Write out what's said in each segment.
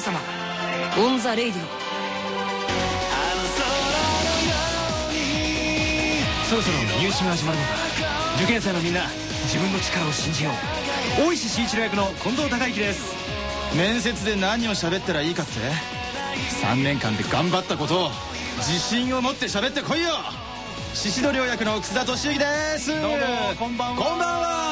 子様オン・ザ・レイディオそろそろ入試が始まるのだ受験生のみんな自分の力を信じよう。大石秀一郎役の近藤孝行です。面接で何を喋ったらいいかって3年間で頑張ったことを自信を持って喋ってこいよ。宍戸亮役の楠田敏之です。どうもこんばんは。こんばんは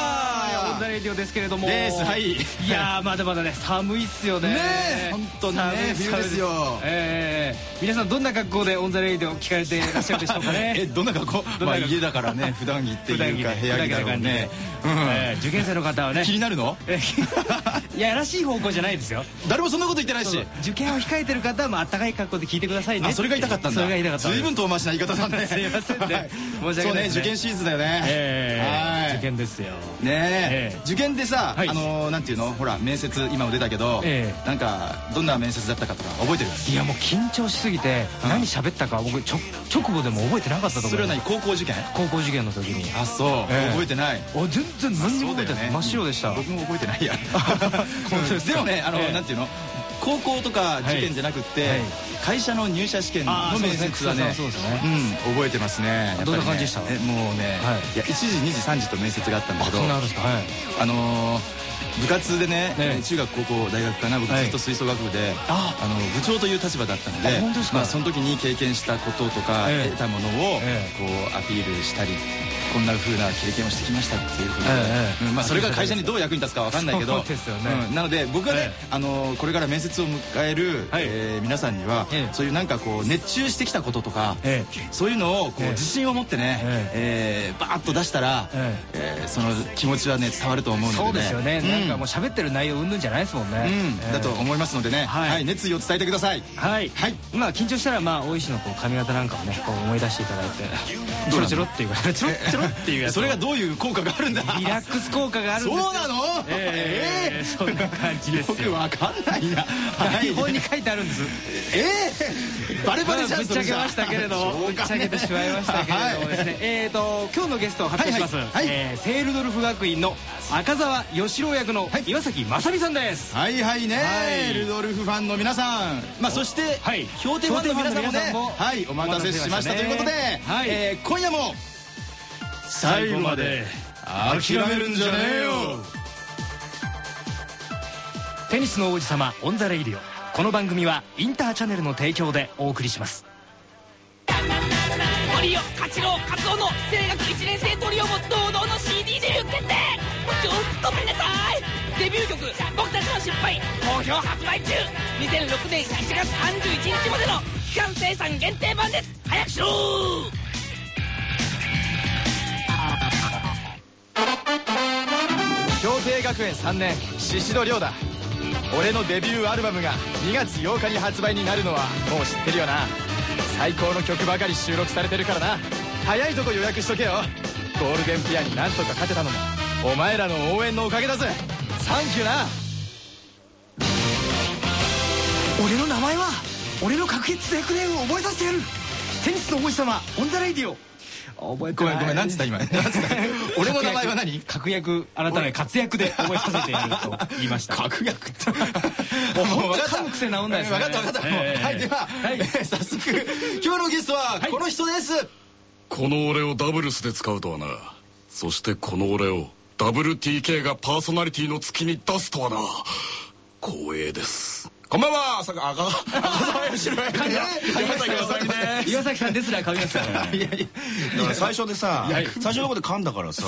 ザレディオですけれども。ですはいいやーまだまだね寒いっすよね。ねえ本当にね寒い冬ですよ。ええ皆さんどんな格好でオンザレディオ聞かれていらっしゃるでしょうかね？えどんな格好？まあ家だからね 普段着っていうか部屋着だろうね。えー受験生の方はね。気になるの？え いやらしい方向じゃないですよ。誰もそんなこと言ってないし。受験を控えてる方はまあ暖かい格好で聞いてくださいね。あそれが言いたかったんだ。それが言いたかった随分遠回しな言い方だねすいませんね。はい申し訳ないですね。そうね受験シーズンだよね。受験ですよ。ねえええ。受験でさ、はい。あのーなんていうの？ほら面接今も出たけど、えなんかどんな面接だったかとか覚えてる？いやもう緊張しすぎてうん。何喋ったか僕ちょ直後でも覚えてなかったと思うそれは何高校受験？高校受験の時に。あそう、ええ。覚えてない。お全然何にも覚えてない。真っ白でした。僕も覚えてないや。でもねあの、ええ。なんていうの？高校とか受験じゃなくって、はい。会社の入社試験の面接はねそうですねうん覚えてますねどんな感じでしたえもうね、はいい、や1時2時3時と面接があったんだけどあのー部活でね、ええ。中学高校大学かな僕はいずっと吹奏楽部で、あ。あの部長という立場だったのでまあ、その時に経験したこととか、ええ。得たものを、えこうアピールしたりこんな風な経験をしてきましたっていうことで、ええうんまあ、それが会社にどう役に立つかわかんないけどね。うんなので僕はね、ええ。あのこれから面接を迎える、はい。えー皆さんには、ええ。そういうなんかこう熱中してきたこととか、えそういうのをこう、ええ。自信を持ってね、ええ。ーバーッと出したら、ええ。ーその気持ちはね伝わると思うので、ね、そうですよね。うんなんかもう喋ってる内容うんぬんじゃないですもんね。だと思いますのでね、ははい。い、熱意を伝えてください。はい、はい。まあ緊張したらまあ大石のこう髪型なんかをねこう思い出していただいてちょろちょろっていうかちょろちょろっていうやつ。をそれがどういう効果があるんだ？リラックス効果があるんですよ。そうなの？ええそんな感じですよ。よくわかんないな。はい。台本に書いてあるんです。えー、バレバレじゃん、ぶっちゃけましたけれどもぶっちゃけてしまいましたけれどもですね、えーと今日のゲストを発表します、セールドルフ学院の赤澤義郎役の岩崎正美さんです、はいはいね、はい。ルドルフファンの皆さん、まあそして、はい。氷点ファンの皆さんもね。はい。お待たせしましたということで、はい。えー今夜も最後まで諦めるんじゃねえよ。テニスの王子様オンザレイディオ。この番組はインターチャネルの提供でお送りします。トリオカチローカツオの青学1年生トリオも堂々の CD デビュー決定ちょっと見なさい。デビュー曲「僕たちの失敗」好評発売中。2006年1月31日までの期間生産限定版です。早くしろ氷帝学園3年宍戸亮だ。俺のデビューアルバムが2月8日に発売になるのはもう知ってるよな。最高の曲ばかり収録されてるからな。早いとこ予約しとけよ。ゴールデンペアになんとか勝てたのもお前らの応援のおかげだぜ。サンキューな。俺の名前は俺の確筆役ネームを覚えさせてやる。テニスの王子様オンザレイディオ。覚えてごめんごめんなんつった今？なんつった？俺の名前は何？確約。改め活躍で覚えさせてやると言いました。確約ってもう本当噛む癖治んないですね分かった分かった、ええ。はいでは、はい。えー早速今日のゲストはこの人です、この俺をダブルスで使うとはな。そしてこの俺を WTK がパーソナリティの月に出すとはな。光栄です。こんばんは赤赤赤澤義郎役の山崎です。岩崎さんですら噛みましたね。いやいや最初でさ最初のとこで噛んだからさ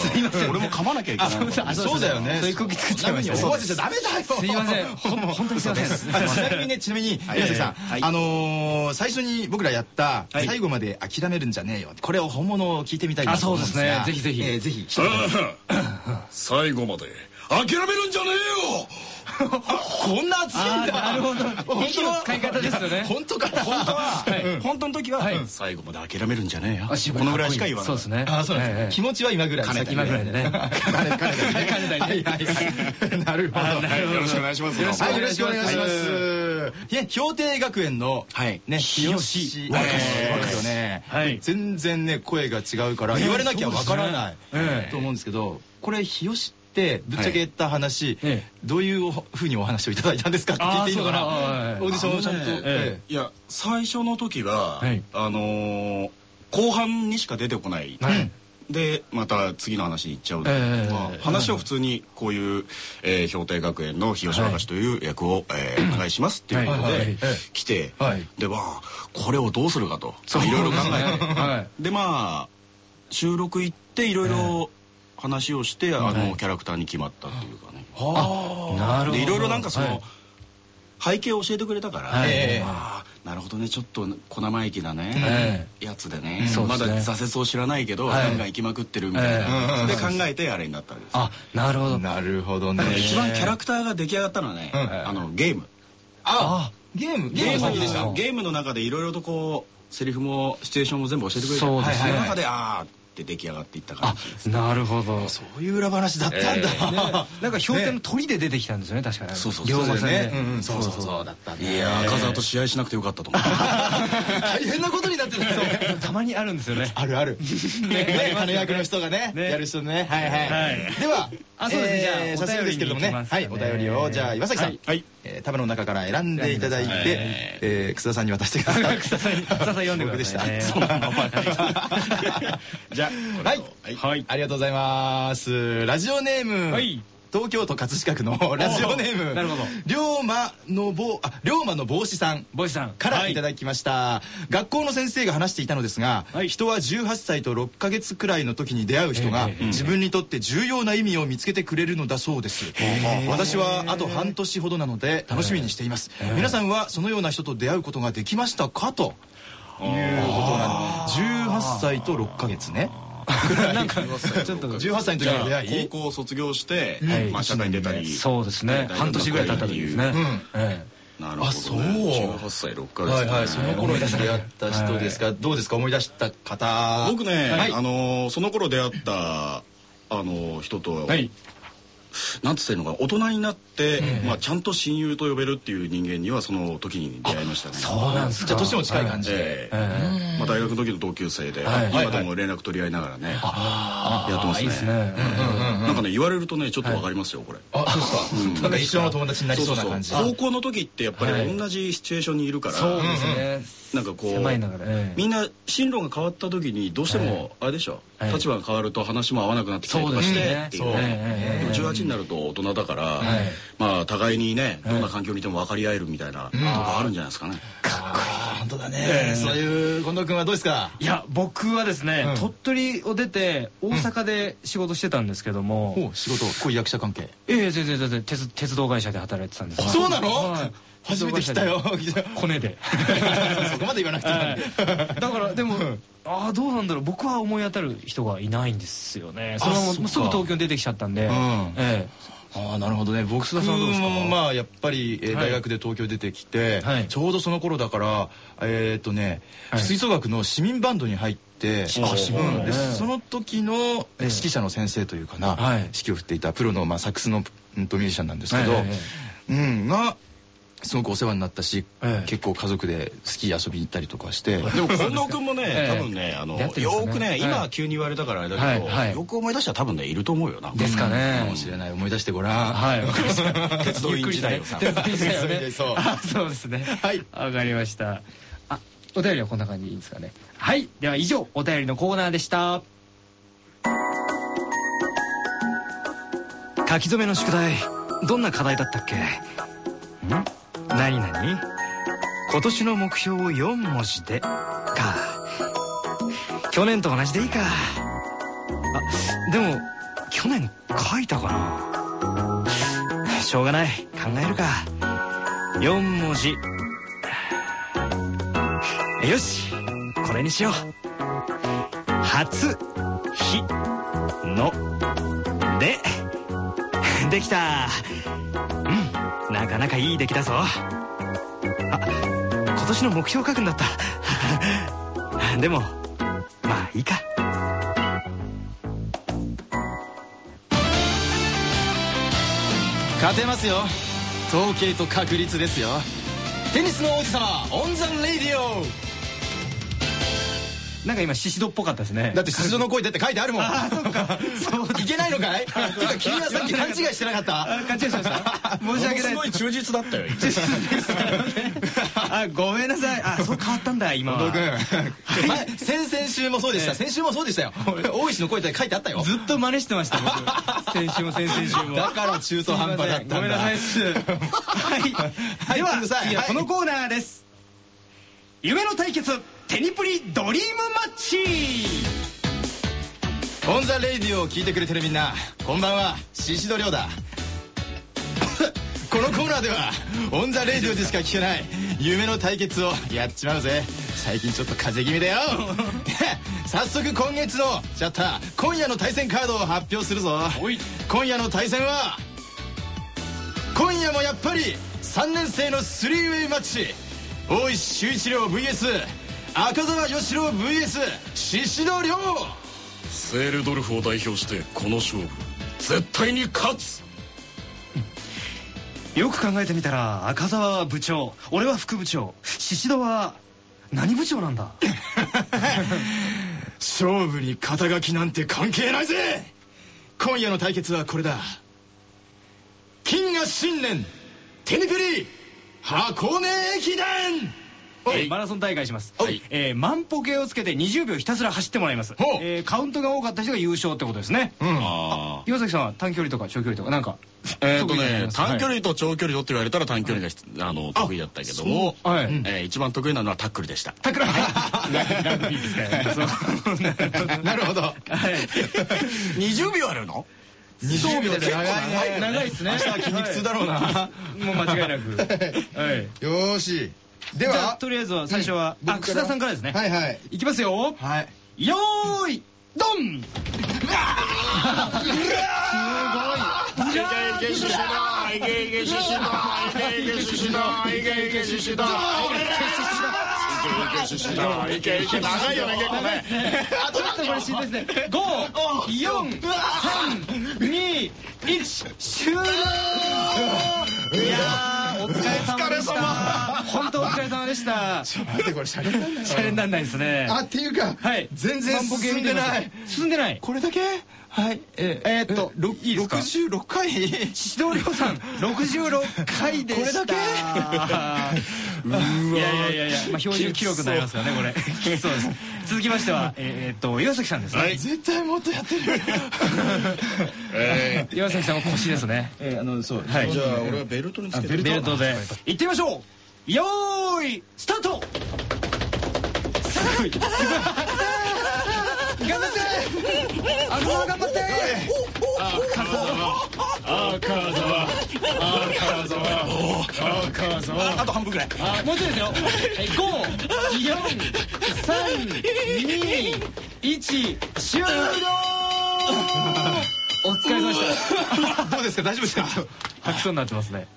俺も噛まなきゃいけないあそうだよね。そういう空気作っちゃいました。そんな風に思わせちゃダメだよ。すいません。ほん本当にすいません。あちなみにねちなみに岩崎さん、はい。あのー最初に僕らやった「はい。最後まで諦めるんじゃねえよ」これを本物を聞いてみたいなと思うんそうですね。ぜひぜひ。えーぜひ。最後まで諦めるんじゃねえよこんな熱いんだ。なるほど。息の使い方ですよね。本当かな？本当は。はい。本当の時ははい。最後まで諦めるんじゃねえよ。このぐらいしか言わない。そうですね。あそうなんです、ええ気持ちは今ぐらい今ぐらいでね。金田金田金なるほど。よろしくお願いします。よろしくはい、よろしくお願いします。い。や、氷定学園の、はい。ね、日吉。吉。若いよね。はい。全然ね、声が違うから、言われなきゃわからないええ。と思うんですけど、これ、日吉っってぶっちゃけた話、ええ。どういうふうにお話をいただいたんですかって聞いていいのかな？オーディションをちゃんと、ねえいや最初の時は、はい。あのー後半にしか出てこない、はい。でまた次の話に行っちゃう、ええまあ話を普通にこういう、えー、氷定学園の日吉若という役を、えーお願いしますっていうことで、はいはいはい。来て、はい。でまあこれをどうするかといろいろ考えて、はい。でまあ収録行っていろいろ話をして、あのキャラクターに決まったっていうかね、あなるほど。でいろいろなんかその、はい。背景を教えてくれたから、はい。ええああなるほどねちょっと小生意気なね、えやつでね、そうですね。まだ挫折を知らないけど、はい。ガンガン行きまくってるみたいな、ええ。で考えてあれになったわけです、あなるほど。なるほどね。一番キャラクターが出来上がったのはね、あのゲーム。あゲーム？ゲーム先でした。ゲームの中で。いろいろとこうセリフもシチュエーションも全部教えてくれてそうですね。の中でああって出来上がっていった感じですなるほど。そういう裏話だったんだ、なんか氷点の鳥で出てきたんですよね確かにそうそう龍馬戦で。ね、うんうん、そうそうそう。だったね。いやー赤澤と試合しなくてよかったと思う。大変なことになってるそう。たまにあるんですよね。あるある。ね、金役の人がね、ね。やる人ね。はいはい。はい。では、あそうですねえーじゃあ早速ですけれどもね、はい、お便りを、じゃあ岩崎さん、はいえー束の中から選んでいただいて、えー、草田さんに渡してください。草さんに草さん読んでくださいね僕でした。そうなの。じゃあはいはいはいありがとうございます。ラジオネーム、はい東京都葛飾区のラジオネーム、なるほど。龍馬の坊、あ、龍馬の帽子さん。ボイスさん。からい。ただきました、学校の先生が話していたのですが、はい。人は18歳と6ヶ月くらいの時に出会う人が、ええ自分にとって重要な意味を見つけてくれるのだそうです、私はあと半年ほどなので楽しみにしています、皆さんはそのような人と出会うことができましたか？ということなんで18歳と6ヶ月ね なんかちょっと18歳の時に出会い。高校を卒業して、はいまあ、社会に出たりそうですね。半年ぐらい経った時ですね。えなるほど、ね、あそう。18歳6ヶ月、はいはい。その頃に出会った人ですか、どうですか？思い出した方？僕ね、はいあのーその頃出会ったあのー人と、えはいなんつってんのか大人になって、まあ、ちゃんと親友と呼べるっていう人間にはその時に出会いましたね。そうなんですか。じゃあ年も近い感じで、ええ。えまあ、大学の時の同級生で、はい。今でも連絡取り合いながらね、やってますね。なんかね言われるとねちょっとわかりますよこれ、あそうですか、なんか一生の友達になりそうな感じ。高校の時ってやっぱり同じシチュエーションにいるから、そうですね。なんかこうみんな進路が変わった時にどうしてもあれでしょ、はい立場が変わると話も合わなくなってきたりとかしてそうですね。っていうね。でも18になると大人だから、まあ互いにねどんな環境にいても分かり合えるみたいなとかあるんじゃないですかね、あ本当だね、そういう近藤君はどうですか？いや僕はですね、うん。鳥取を出て大阪で仕事してたんですけども、お仕事。恋役者関係。ええ全然全然鉄鉄道会社で働いてたんです。そうなの、はい初めて来たよ。コネで。そこまで言わなくてもいい。だからでもああどうなんだろう。僕は思い当たる人がいないんですよね。そのすぐ東京に出てきちゃったんで、ん。えああなるほどね。僕田さんはどうですか？もまあやっぱり、えーはい。大学で東京出てきて、はい。ちょうどその頃だからえっ、とね、はい。吹奏楽の市民バンドに入って、その時の指揮者の先生というかな、はい。指揮を振っていたプロの、まあ、サックスのミュージシャンなんですけど、はいはいはい。うんがすごくお世話になったし、ええ。結構家族でスキー遊びに行ったりとかして。でも近藤君もね、ええ。多分ねあのね。よーくね、はい。今急に言われたからあれだけど、はいはい。よく思い出したら多分ねいると思うよなですかね。かもしれない。思い出してごらん。はい。わかりました鉄道員時代をさ。ね鉄道員時代をね。そう。あそうですね。はい。わかりました。あお便りはこんな感じでいいですかね。はい。では以上お便りのコーナーでした。書き初めの宿題どんな課題だったっけ？ん？何何？今年の目標を4文字で。か。去年と同じでいいか。あでも去年書いたかな。しょうがない。考えるか。4文字。よし。これにしよう。初日のでできた。なかなかいい出来だぞ。あ今年の目標書くんだった。でもまあいいか。勝てますよ。統計と確率ですよ。テニスの王子様オンザレイディオ。なんか今シシドっぽかったですね。だって宍戸の声だって書いてあるもん。あそっか。いけないのかい？てか君はさっき勘違いしてなかった？勘違いしました。申し訳ないす。ごい忠実だったよ あごめんなさい。あそう変わったんだ今は。前先々週もそうでした。先週もそうでしたよ。大石の声って書いてあったよ。ずっと真似してました僕。先週も先々週も。だから中途半端だったごめんなさいっす。はい。ではこのコーナーです。夢の対決テニプリドリームマッチ。オンザレイディオを聞いてくれてるみんなこんばんは。宍戸亮だ。このコーナーではオンザレイディオでしか聞けない夢の対決をやっちまうぜ。最近ちょっと風邪気味だよ。早速今月のチャッター今夜の対戦カードを発表するぞ。今夜の対戦は今夜もやっぱり3年生のスリーウェイマッチ。大石修一郎 VS 赤澤義郎 VS 宍戸亮セールドルフを代表してこの勝負。絶対に勝つ。よく考えてみたら赤澤は部長。俺は副部長。宍戸は何部長なんだ？勝負に肩書きなんて関係ないぜ。今夜の対決はこれだ。金河新年。テニプリ箱根駅伝。マラソン大会します。はい。えー万歩計をつけて20秒ひたすら走ってもらいます。ほう。えーカウントが多かった人が優勝ってことですね。あ岩崎さんは短距離とか長距離とかなんかーえっとね短距離と長距離とって言われたら短距離があの得意だったけどもはい。えー一番得意なのはタックルでした。タックル。はい。ラグビーですからそう。なるほど。20秒あるの？20秒で長いね。長いですね。明日は筋肉痛だろうな。もう間違いなく。はい。よーしでじゃあはとりあえずは最初はあ楠田さんからですね。はいはい。いきますよ。はい。よーいドン。長いよね結構ねちょっとこれしんどいですね五四三二一終了。いやーお疲れ様でした。本当お疲れ様でした。シ待ってこれシャレなんだャレになんないですね。あっていうかはい。全然進んでない。進んでない。これだけ？はい。ええーっとろいいですか？66回指導亮さん66回でした。これだけ？いやいやいやいや、まあ、標準記録になりますからねこれ。そうです続きましてはえーっと岩崎さんですね。絶対もっとやってる。岩崎さんも腰ですね。えあのそうはい。じゃあ俺はベルトにつけて。ベルト。で。行ってみましょう。よーいスタート。すごい頑張って。あの頑張ってあと半分ぐらいあもうちょいですよ五四三二一終了お疲れ様でしたどうですか？大丈夫ですか吐きそうになってますね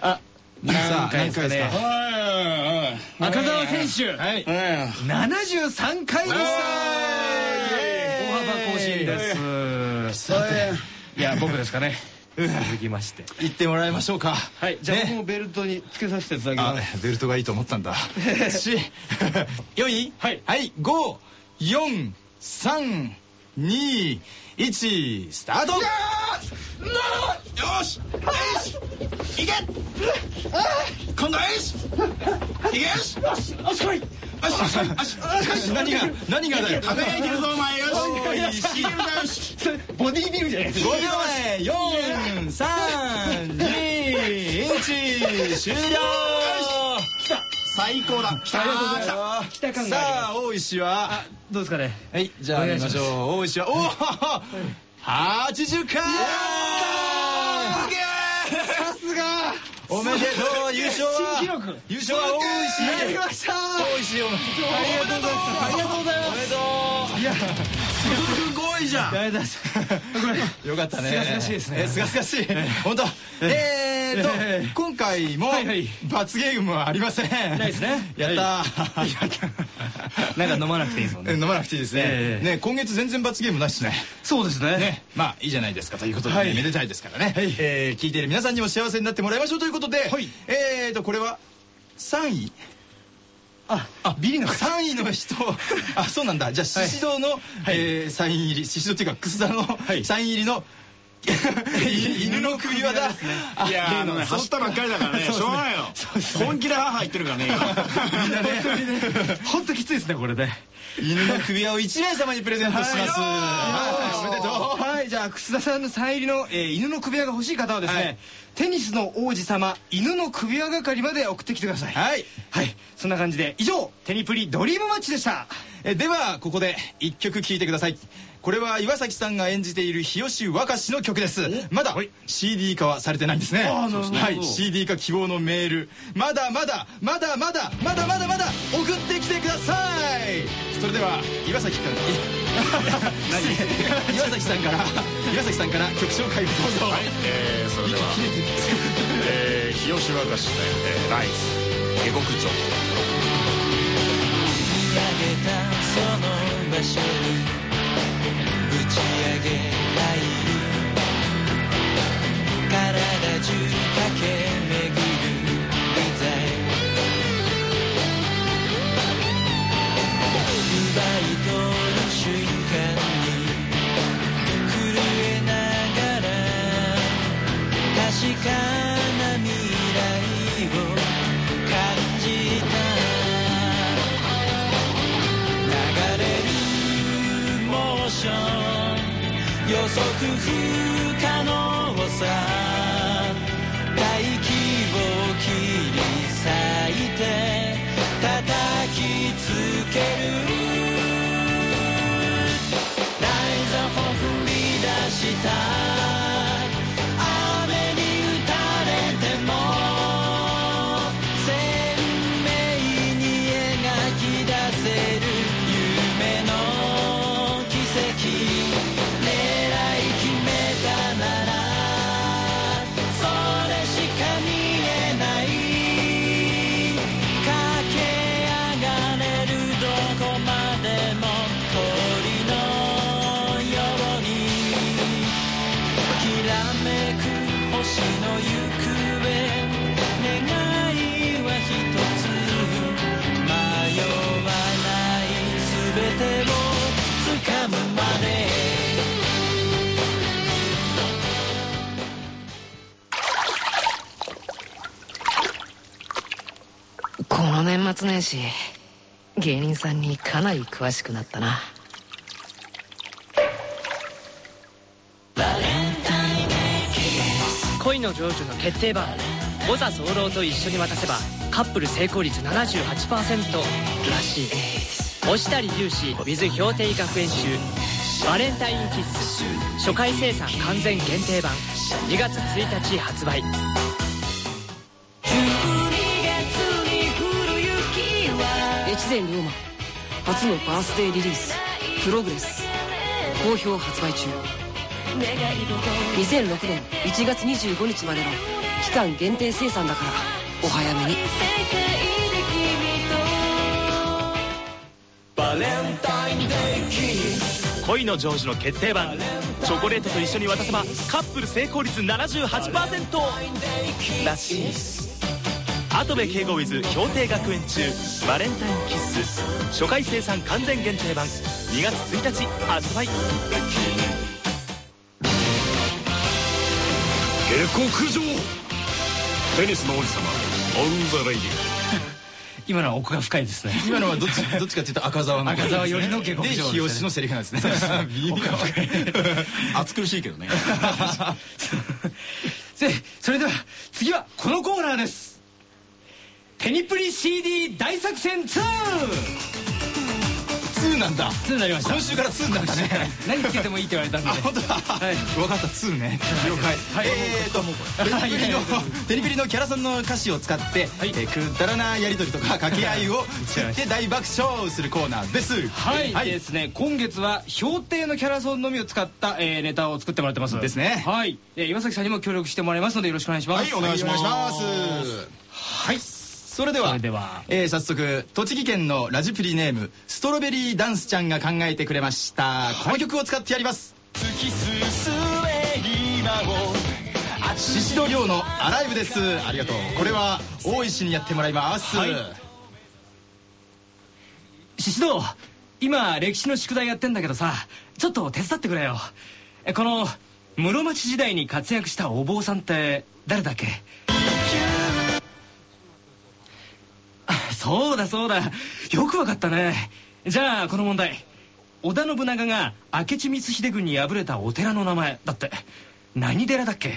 あ回ですかね赤澤選手。はい。73回でした。大幅更新ですい。や僕ですかね。続きまして。行ってもらいましょうか。はい。じゃあね。僕もベルトにつけさせていただきあます。ベルトがいいと思ったんだ。し4位はい。はい。54321スタート！よしいけ今度はよしいけよしよしよし来い何が何がだよ輝いてるぞお前よしおいしいよしボディービルじゃないです5秒前432終了最高だ来たありがとうございます来たさあ大石はどうですかねはいじゃあお願いしましょう大石はおお80回が。おめでとう優勝は。新記録。優勝は大石。やりました大石おめでとうありがとうございます。ありがとうございます。おめでとう。いやすごいじゃん。ありがすよかったね。すがすがしいですね。えすがすがしい。本当。えーっとええ今回もはいはい。罰ゲームはありません。ないですね。やったー。なんか飲まなくていいですもんえね飲まなくていいですね。え。え。ね今月全然罰ゲームなしですね。そうですね。ね、まあいいじゃないですかということで、はい。めでたいですからね、はい。えー聞いている皆さんにも幸せになってもらいましょうということで、はい。えーとこれは3位。あビリの3位の人。あそうなんだ。じゃあ宍戸の、えーサイン入り。宍戸っていうか楠田のサイン入りの犬の首輪だ。いやーあのね走ったばっかりだからね。しょうがないよ。本気で母言ってるからねみんなね。本当きついですね。これね。犬の首輪を1名様にプレゼントします。はいじゃあ楠田さんのサイン入りの、えー犬の首輪が欲しい方はですね、はいテニスの王子様犬の首輪係まで送ってきてください。はい。はい。そんな感じで以上テニプリドリームマッチでした。えではここで一曲聴いてください。これは岩崎さんが演じている日吉若しの曲です。まだ CD 化はされてないんですね。はい。CD 化希望のメール。まだまだまだまだまだまだまだ送ってきてください。それでは岩崎から 何？岩崎さんから岩崎さんから曲紹介をどうぞ。はい、えー、それでは、日吉若しで、えー、ライズ下克上見上げたその場所に打ち上げたい体中駆け巡るデザイン奪い可能さ年末年始芸人さんにかなり詳しくなったな。恋の成就の決定版ボザ候と一緒に渡せばカップル成功率78%らしい押したり粒子 with 氷定学園集バレンタインキッス初回生産完全限定版。2月1日発売。越前龍馬初のバースデーリリース「プログレス」好評発売中。2006年1月25日までの期間限定生産だからお早めに。バレンタインデーキー恋の成就の決定版。チョコレートと一緒に渡せばカップル成功率78%らしい跡部景吾 with 氷帝学園中バレンタインキッス初回生産完全限定版2月1日発売。下克上。テニスの王子様オン・ザ・レイディ 今のは奥が深いですね。今のはどっち どっちかっていうと赤沢の赤沢よりの下克上で日吉のセリフなんですね。奥暑苦しいけどね。でそれでは次はこのコーナーですテニプリ CD 大作戦 2! 2なんだ。2になりました。今週から2なんだね。何つけてもいいって言われたんで。あ本当だ、はい。分かった。2ね。了解、はい。えーとテニプリのテニプリのキャラソンの歌詞を使って、はい。えーくだらなやり取りとか掛け合いを作って大爆笑するコーナーです。はい、ですね今月は標定のキャラソンのみを使った、えーネタを作ってもらってます。ですね。はい、えー岩崎さんにも協力してもらいますのでよろしくお願いします。はいお願いします。はいそれではえー早速栃木県のラジプリネームストロベリーダンスちゃんが考えてくれました、この曲を使ってやります。突き進め今を宍戸亮のアライブです。ありがとう。これは大石にやってもらいます、はい。獅子堂今歴史の宿題やってんだけどさちょっと手伝ってくれよ。えこの室町時代に活躍したお坊さんって誰だっけ？そうだそうだ。よくわかったね。じゃあこの問題。織田信長が明智光秀軍に敗れたお寺の名前。だって何寺だっけ？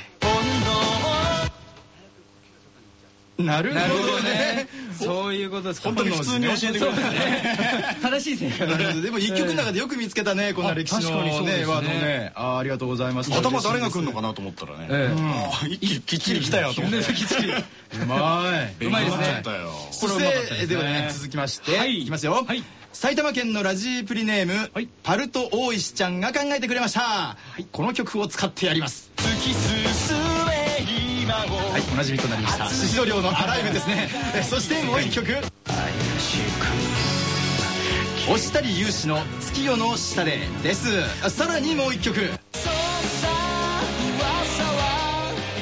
なるほどどね。ね そういうことですか。本当に普通に教えてくれるんですね。正しい正解でも一曲の中でよく見つけたねこんな歴史のねね。ワードねありがとうございます。頭誰が来るのかなと思ったらね。きっちり来たよと思って。うまい。うまいですね。そしてではね。続きまして、はい。い、きますよ、はい。埼玉県のラジープリネーム、はい。パルト大石ちゃんが考えてくれました、この曲を使ってやりますはいおなじみとなりました。宍戸亮のアライブですね。えそしてもう一曲。押谷勇志の月夜の下でです。さらにもう一曲。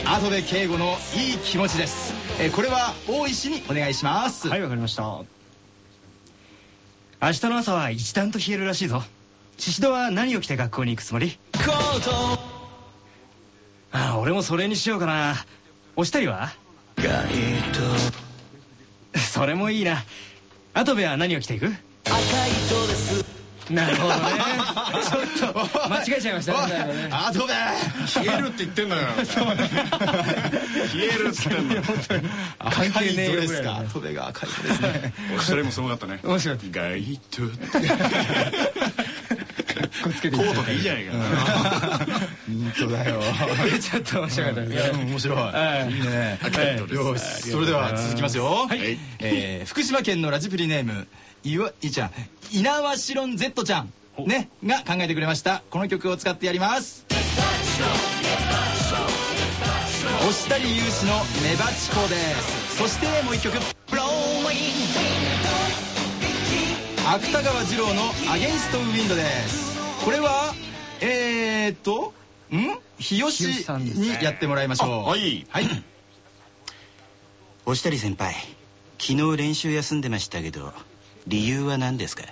後部敬吾のいい気持ちです。えこれは大石にお願いします。はいわかりました。明日の朝は一段と冷えるらしいぞ。宍戸は何を着て学校に行くつもり？コートああ俺もそれにしようかな押したりは？それもいいな。後部は何を着ていく？赤いドレス。なるほどね。ちょっと間違えちゃいましたね。だいぶね。後部。冷えるって言ってんだよ。冷えるっつってんねえよぐらいかのね。後部が赤いドレスね。おしゃれもすごかったね。面白いガイドこっつけてコートでいいじゃないか本当だよ。ちょっと面白かった。ですね面白い、はい。いいね。赤い。それでは続きますよ、はい。えー福島県のラジプリネームいわいちゃん稲葉シロン Z ちゃん。ね。が考えてくれました。この曲を使ってやります。押谷勇志の「メバチコ」です。そしてもう一曲。芥川二郎の「アゲンスト・ウィンド」です。これはえー、っとん？日吉にやってもらいましょう。あはい。はい。押谷先輩。昨日練習休んでましたけど理由は何ですか？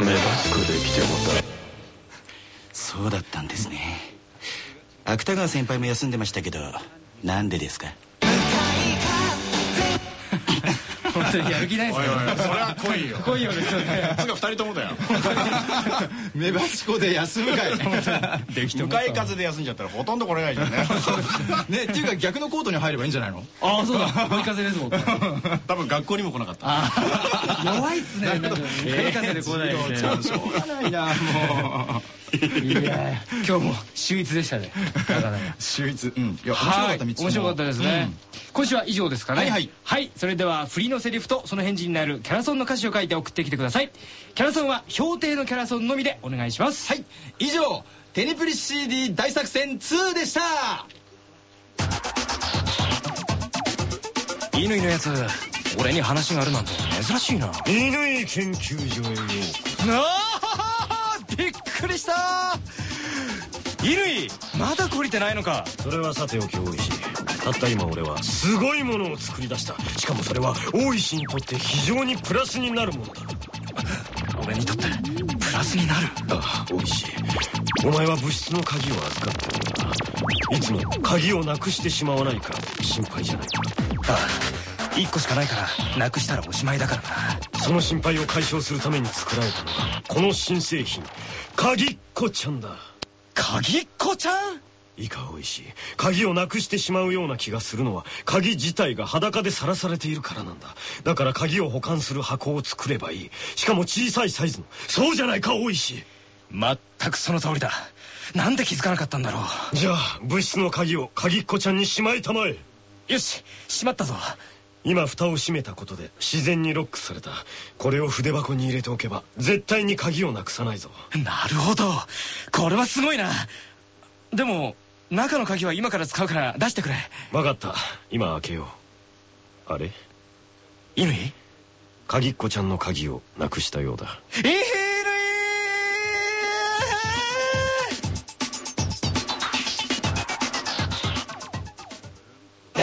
メバチコで来てもらそうだったんですね。芥川先輩も休んでましたけどなんでですか？やる気ないですねおいおいそれは来いよ来いよですよねつが二人ともだよメバチコで休むかいできて向かい風で休んじゃったらほとんど来れないじゃんねねっていうか逆のコートに入ればいいんじゃないのああそうだ追い風ですもん多分学校にも来なかった弱いっすねなんかい風で来ないみたいなしょうがないなもういや今日も秀逸でしたね秀逸うんいや面白かった面白かったですね、今週は以上ですかねはいはいそれでは振りのセリフとその返事になるキャラソンの歌詞を書いて送ってきてください。キャラソンは標定のキャラソンのみでお願いします。はい。以上テニプリ CD 大作戦2でした。乾のやつ俺に話があるなんて珍しいな。乾研究所へよあーびっくりした。乾まだ懲りてないのか。それはさておき大石たった今俺はすごいものを作り出した。しかもそれは大石にとって非常にプラスになるものだ。俺にとってプラスになる？ああ大石。お前は物質の鍵を預かってるんだ。いつも鍵をなくしてしまわないか心配じゃない。かああ1個しかないからなくしたらおしまいだからな。その心配を解消するために作られたのがこの新製品。鍵っ子ちゃんだ。鍵っ子ちゃん？いいか大石鍵をなくしてしまうような気がするのは鍵自体が裸でさらされているからなんだ。だから鍵を保管する箱を作ればいい。しかも小さいサイズの。そうじゃないか大石全くその通りだ。なんで気づかなかったんだろじゃあ物質の鍵を鍵っ子ちゃんにしまいたまえ。うよししまったぞ。今蓋を閉めたことで自然にロックされた。これを筆箱に入れておけば絶対に鍵をなくさないぞ。なるほど。これはすごいな。でも中の鍵は今から使うから出してくれ。分かった。今開けよう。あれ？乾鍵っ子ちゃんの鍵をなくしたようだ。えへテ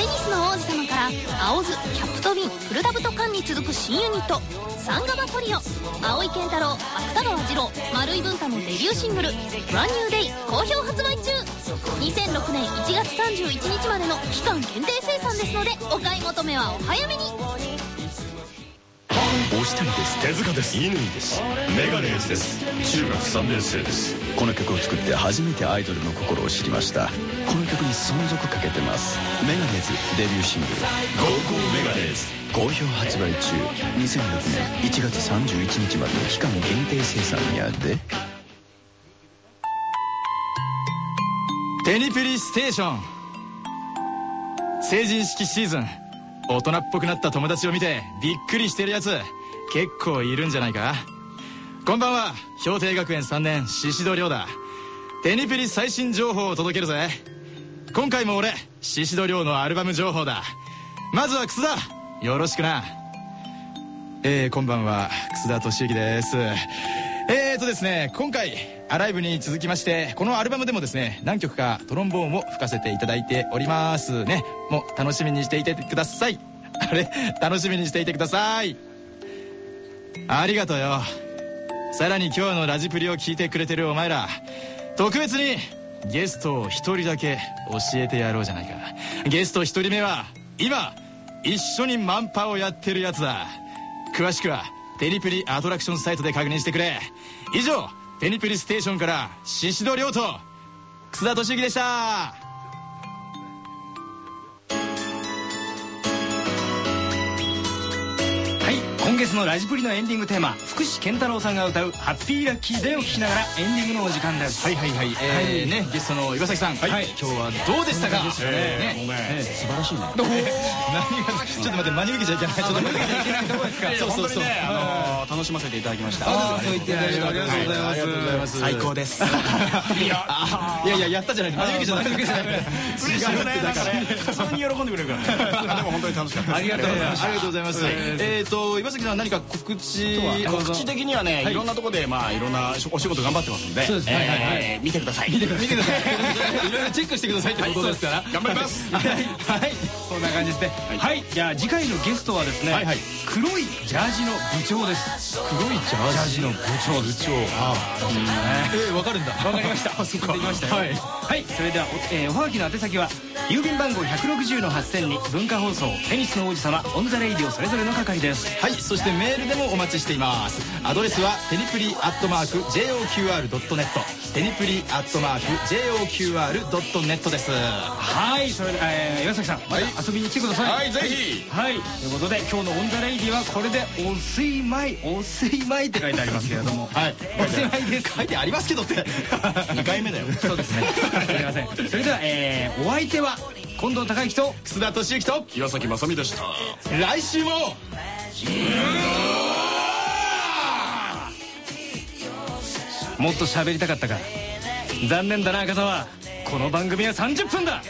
ニスの王子様からから青ズキャプトビンフルダブトカンに続く新ユニットサンガバトリオ。青井健太郎芥川二郎丸井文太のデビューシングル「ブランニューデイ好評発売中2006年1月31日までの期間限定生産ですのでお買い求めはお早めに押谷です。手塚です。乾です。メガネーズです。中学3年生です。この曲を作って初めてアイドルの心を知りました。この曲に存続かけてます。メガネーズデビューシングル「ゴーゴーメガネーズ」好評発売中。2006年1月31日までの期間限定生産やで。テニプリステーション。成人式シーズン。大人っぽくなった友達を見てびっくりしてるやつ。結構いるんじゃないか。こんばんは。氷定学園3年宍戸亮だ。テニプリ最新情報を届けるぜ。今回も俺宍戸亮のアルバム情報だ。まずは楠田。よろしくな。えー、こんばんは。楠田敏之です。えーとですね今回アライブに続きましてこのアルバムでもですね何曲かトロンボーンを吹かせていただいておりますね。もう楽しみにしていてください。あれ？楽しみにしていてください。ありがとうよ。さらに今日のラジプリを聞いてくれてるお前ら特別にゲストを一人だけ教えてやろうじゃないか。ゲスト一人目は今一緒にマンパをやってるやつだ。詳しくはテニプリアトラクションサイトで確認してくれ。以上テニプリステーションから宍戸亮と楠田敏之でした。今月のラジプリのエンディングテーマ福士健太郎さんが歌う「ハッピーラッキーデー」を聴きながらエンディングのお時間です。はいはいはい。えー、ねゲストの岩崎さん、はい、今日はどうでしたか、えー。素晴らしいね。何がちょっと待って真に受けちゃいけない。ちょっと真に受けちゃいけない。とこですかそうそうそう。あのー楽しませていただきました。あそう言ってい。ただい。てありがとうございます、ありがとうございます。最高です。いや。いやいややったじゃない。真に受けじゃ ない嬉しいよねなんかね普通に喜んでくれるからでも本当に楽しかったありがとうございます。ありがとうございます。えっと岩崎何か告知告知的にはね、い、ろんなところでまあい。ろんんなお仕事頑張ってますんで。見てください。見てください。い いろいろチェックしてくださいってことですから。頑張ります。はい。はい。そんな感じですね。はい。じゃあ次回のゲストはですね、はいはい。黒いジャージの部長です。黒いジャージの部長部長。あえーわかるんだ。わかりました。あ そっか。はい。はい。それではおはがきの宛先は郵便番号160の8000に文化放送テニスの王子様オンザレイディオそれぞれの係です。はいそしてメールでもお待ちしています。アドレスはテニプリアットマーク JOQR.net テニプリアットマーク JOQR.net です。はいそれで、えー岩崎さんまた遊びに来てください。はいぜひ。はい。ということで今日の「オン・ザ・レイディ」はこれで「おすいまいおすいまい」って書いてありますけれども。はい。おすいまいです。書いてありますけどって。2回目だよ。そうですね。すみません。それでは、えーお相手は近藤孝行と楠田敏之と岩崎征実でした。来週ももっと喋りたかったか。残念だな赤澤この番組は30分だ。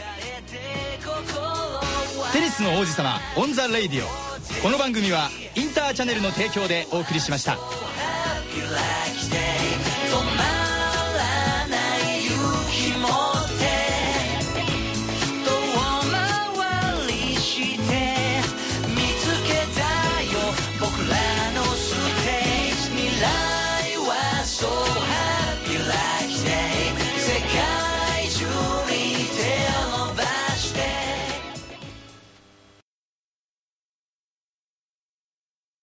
テニスの王子様 On the Radio。この番組はインターチャネルの提供でお送りしました。